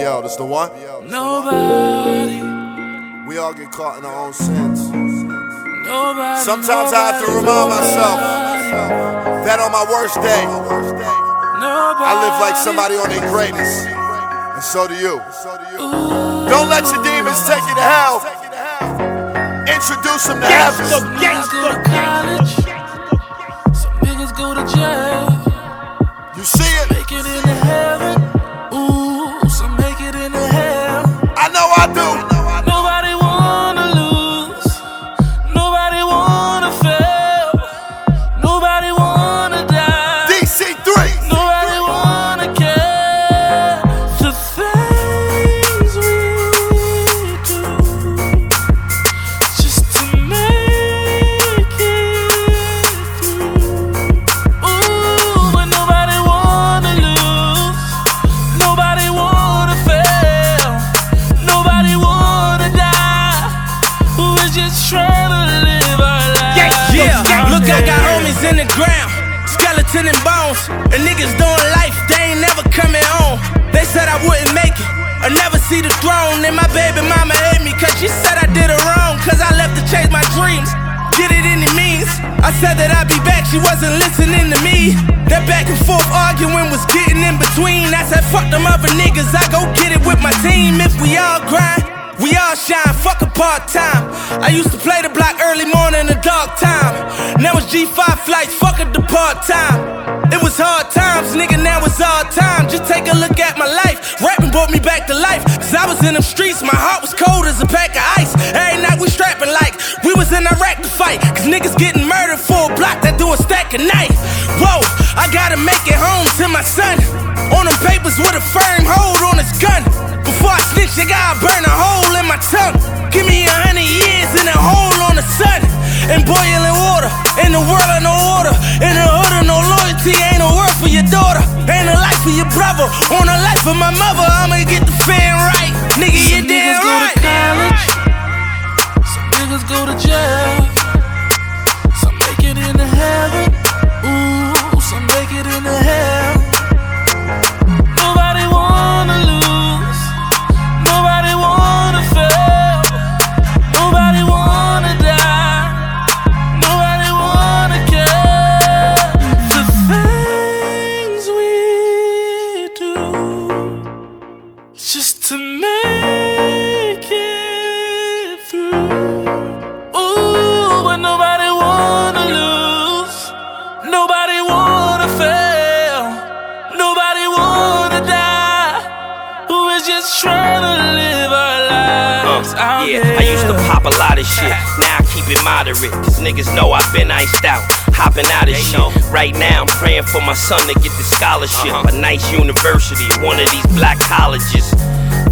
BL, that's the one. Nobody. We all get caught in our own sins. Nobody. Sometimes I have to remind myself that on my worst day, I live like somebody on their greatest. And so do you. Don't let your demons take you to hell. Introduce them to heaven. Ground, skeleton and bones. And niggas doing life, they ain't never coming home. They said I wouldn't make it. I never see the throne. And my baby mama hate me, cause she said I did her wrong. Cause I left to chase my dreams. Get it any means. I said that I'd be back, she wasn't listening to me. That back and forth arguing was getting in between. I said, fuck them other niggas, I go get it with my team. If we all grind, we all shine, fuck a part time. I used to play the block early morning and dark time. Me back to life. Cause I was in them streets, my heart was cold as a pack of ice. Every night we strapping like we was in Iraq to fight. Cause niggas getting murdered for a block that do a stack of knife. Whoa, I gotta make it home to my son. On them papers with a firm hold on his gun. Before I snitch, I gotta burn a hole in my tongue. Give me a hundred years in a hole on the sun. And boiling water. In the world of no order. In the hood of no loyalty. Ain't a word for your daughter. For your brother. On the life of my mother. I'ma get the fan right. To make it through. Ooh, but nobody wanna lose. Nobody wanna fail. Nobody wanna die. We're just trying to live our lives uh, out yeah. I used to pop a lot of shit. Now I keep it moderate, cause niggas know I've been iced out. Hopping out of shit. Right now, I'm praying for my son to get the scholarship. Uh-huh. A nice university, one of these black colleges.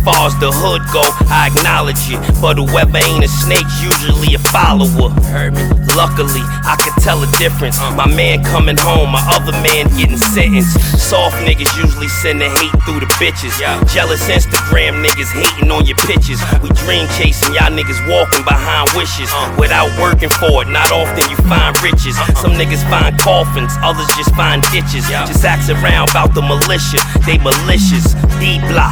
Far as the hood go, I acknowledge it. But whoever ain't a snake's usually a follower. Heard me? Luckily, I can tell a difference. Uh-huh. My man coming home, my other man getting sentenced. Soft niggas usually send the hate through the bitches. Jealous Instagram niggas hating on your pictures. Uh-huh. We dream chasing, y'all niggas walking behind wishes. Uh-huh. Without working for it, not often you find riches. Some niggas find coffins, others just find ditches. Just ask around about the militia, they malicious. D block,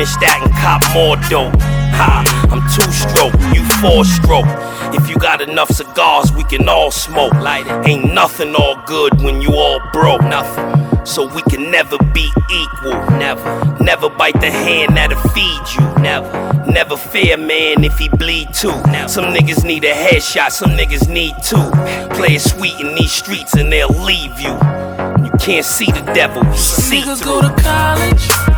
finish that and cop more dope. Ha, I'm two stroke, you four stroke. If you got enough cigars, we can all smoke. Light it. Ain't nothing all good when you all broke. Nothing. So we can never be equal. Never. Never bite the hand that'll feed you. Never. Never fear man if he bleed too. Some niggas need a headshot, some niggas need two. Play it sweet in these streets and they'll leave you. You can't see the devil, you Some see niggas through. go to college.